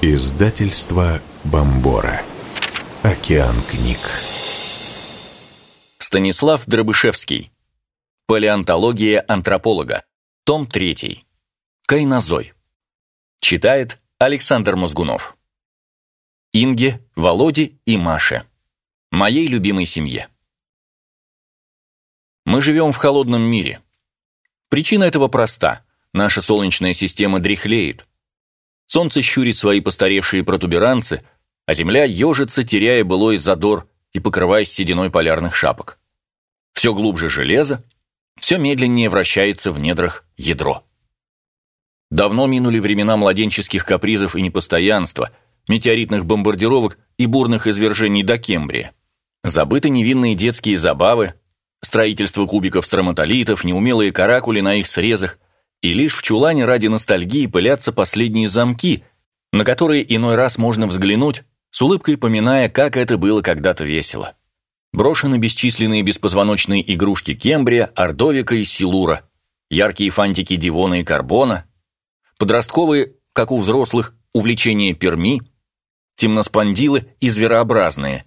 Издательство Бомбора. Океан книг. Станислав Дробышевский. Палеонтология антрополога. Том 3. Кайнозой. Читает Александр Мозгунов. Инге, Володе и Маше. Моей любимой семье. Мы живем в холодном мире. Причина этого проста. Наша солнечная система дряхлеет. Солнце щурит свои постаревшие протуберанцы, а земля ежится, теряя былой задор и покрываясь сединой полярных шапок. Все глубже железо, все медленнее вращается в недрах ядро. Давно минули времена младенческих капризов и непостоянства, метеоритных бомбардировок и бурных извержений до Кембрия. Забыты невинные детские забавы, строительство кубиков строматолитов, неумелые каракули на их срезах, и лишь в чулане ради ностальгии пылятся последние замки, на которые иной раз можно взглянуть, с улыбкой поминая, как это было когда-то весело. Брошены бесчисленные беспозвоночные игрушки Кембрия, Ордовика и Силура, яркие фантики Дивона и Карбона, подростковые, как у взрослых, увлечения Перми, темноспондилы и зверообразные.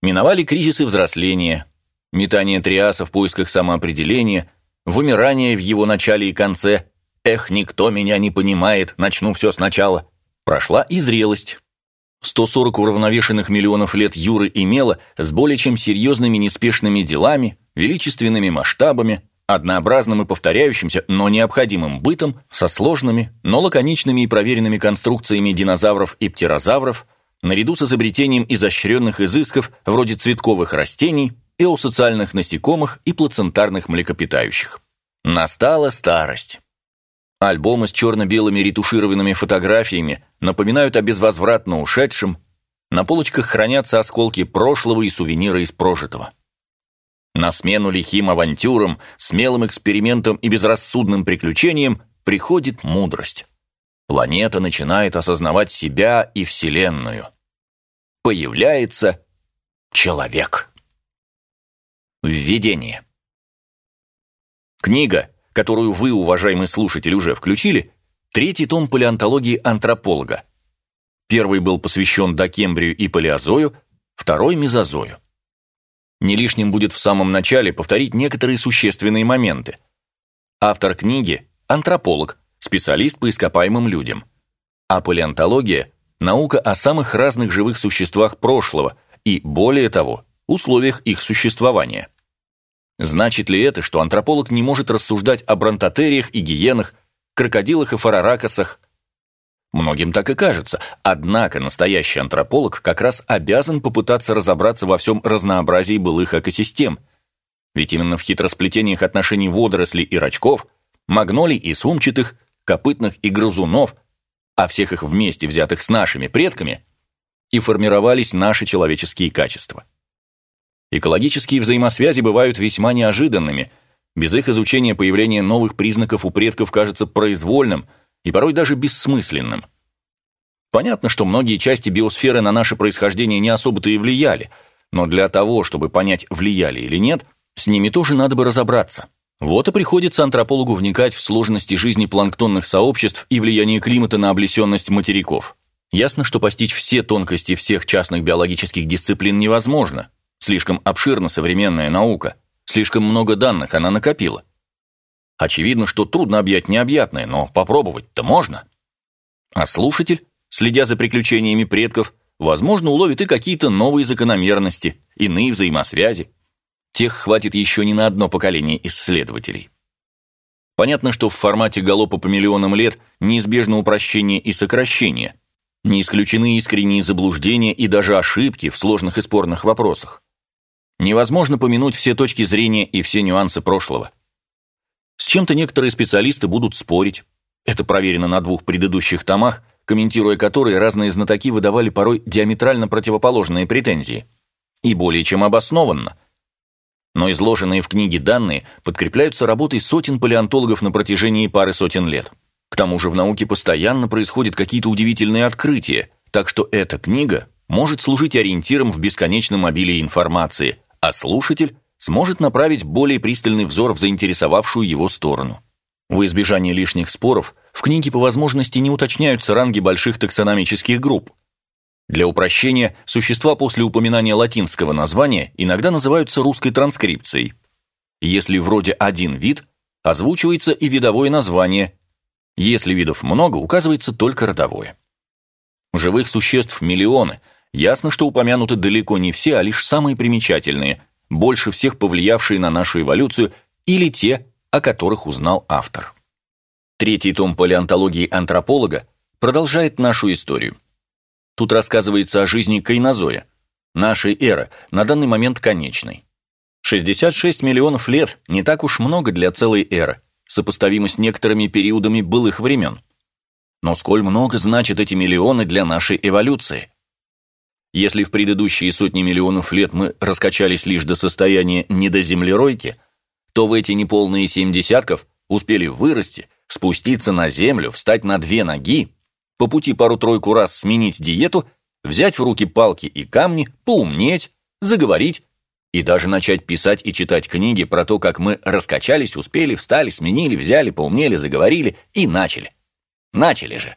Миновали кризисы взросления, метание триаса в поисках самоопределения – вымирание в его начале и конце, «Эх, никто меня не понимает, начну все сначала», прошла и зрелость. 140 уравновешенных миллионов лет Юры и Мела с более чем серьезными неспешными делами, величественными масштабами, однообразным и повторяющимся, но необходимым бытом, со сложными, но лаконичными и проверенными конструкциями динозавров и птерозавров, наряду с изобретением изощренных изысков вроде цветковых растений, эосоциальных насекомых и плацентарных млекопитающих. Настала старость. Альбомы с черно-белыми ретушированными фотографиями напоминают о безвозвратно ушедшем, на полочках хранятся осколки прошлого и сувениры из прожитого. На смену лихим авантюрам, смелым экспериментам и безрассудным приключениям приходит мудрость. Планета начинает осознавать себя и Вселенную. Появляется человек. Введение. Книга, которую вы, уважаемый слушатель, уже включили, третий том палеонтологии антрополога. Первый был посвящен Докембрию и Палеозою, второй – Мезозою. Не лишним будет в самом начале повторить некоторые существенные моменты. Автор книги – антрополог, специалист по ископаемым людям. А палеонтология – наука о самых разных живых существах прошлого и, более того, условиях их существования. Значит ли это, что антрополог не может рассуждать о бронтотериях и гиенах, крокодилах и фараракасах? Многим так и кажется, однако настоящий антрополог как раз обязан попытаться разобраться во всем разнообразии былых экосистем. Ведь именно в хитросплетениях отношений водорослей и рачков, магнолий и сумчатых, копытных и грызунов, а всех их вместе взятых с нашими предками, и формировались наши человеческие качества. Экологические взаимосвязи бывают весьма неожиданными. Без их изучения появление новых признаков у предков кажется произвольным и порой даже бессмысленным. Понятно, что многие части биосферы на наше происхождение не особо-то и влияли, но для того, чтобы понять, влияли или нет, с ними тоже надо бы разобраться. Вот и приходится антропологу вникать в сложности жизни планктонных сообществ и влияние климата на облесенность материков. Ясно, что постичь все тонкости всех частных биологических дисциплин невозможно, Слишком обширна современная наука, слишком много данных она накопила. Очевидно, что трудно объять необъятное, но попробовать-то можно. А слушатель, следя за приключениями предков, возможно, уловит и какие-то новые закономерности, иные взаимосвязи. Тех хватит еще не на одно поколение исследователей. Понятно, что в формате галопа по миллионам лет неизбежно упрощение и сокращение. Не исключены искренние заблуждения и даже ошибки в сложных и спорных вопросах. Невозможно помянуть все точки зрения и все нюансы прошлого. С чем-то некоторые специалисты будут спорить. Это проверено на двух предыдущих томах, комментируя которые разные знатоки выдавали порой диаметрально противоположные претензии. И более чем обоснованно. Но изложенные в книге данные подкрепляются работой сотен палеонтологов на протяжении пары сотен лет. К тому же в науке постоянно происходят какие-то удивительные открытия, так что эта книга может служить ориентиром в бесконечном обилии информации – а слушатель сможет направить более пристальный взор в заинтересовавшую его сторону. В избежание лишних споров в книге по возможности не уточняются ранги больших таксономических групп. Для упрощения существа после упоминания латинского названия иногда называются русской транскрипцией. Если вроде один вид, озвучивается и видовое название. Если видов много, указывается только родовое. Живых существ миллионы. Ясно, что упомянуты далеко не все, а лишь самые примечательные, больше всех повлиявшие на нашу эволюцию или те, о которых узнал автор. Третий том палеонтологии антрополога продолжает нашу историю. Тут рассказывается о жизни кайнозоя, нашей эры, на данный момент конечной. 66 миллионов лет – не так уж много для целой эры, сопоставимо с некоторыми периодами былых времен. Но сколь много значат эти миллионы для нашей эволюции? Если в предыдущие сотни миллионов лет мы раскачались лишь до состояния недоземлеройки – то в эти неполные семь десятков успели вырасти, спуститься на землю, встать на две ноги, по пути пару-тройку раз сменить диету, взять в руки палки и камни, поумнеть, заговорить и даже начать писать и читать книги про то, как мы раскачались, успели, встали, сменили, взяли, поумнели, заговорили и начали. Начали же.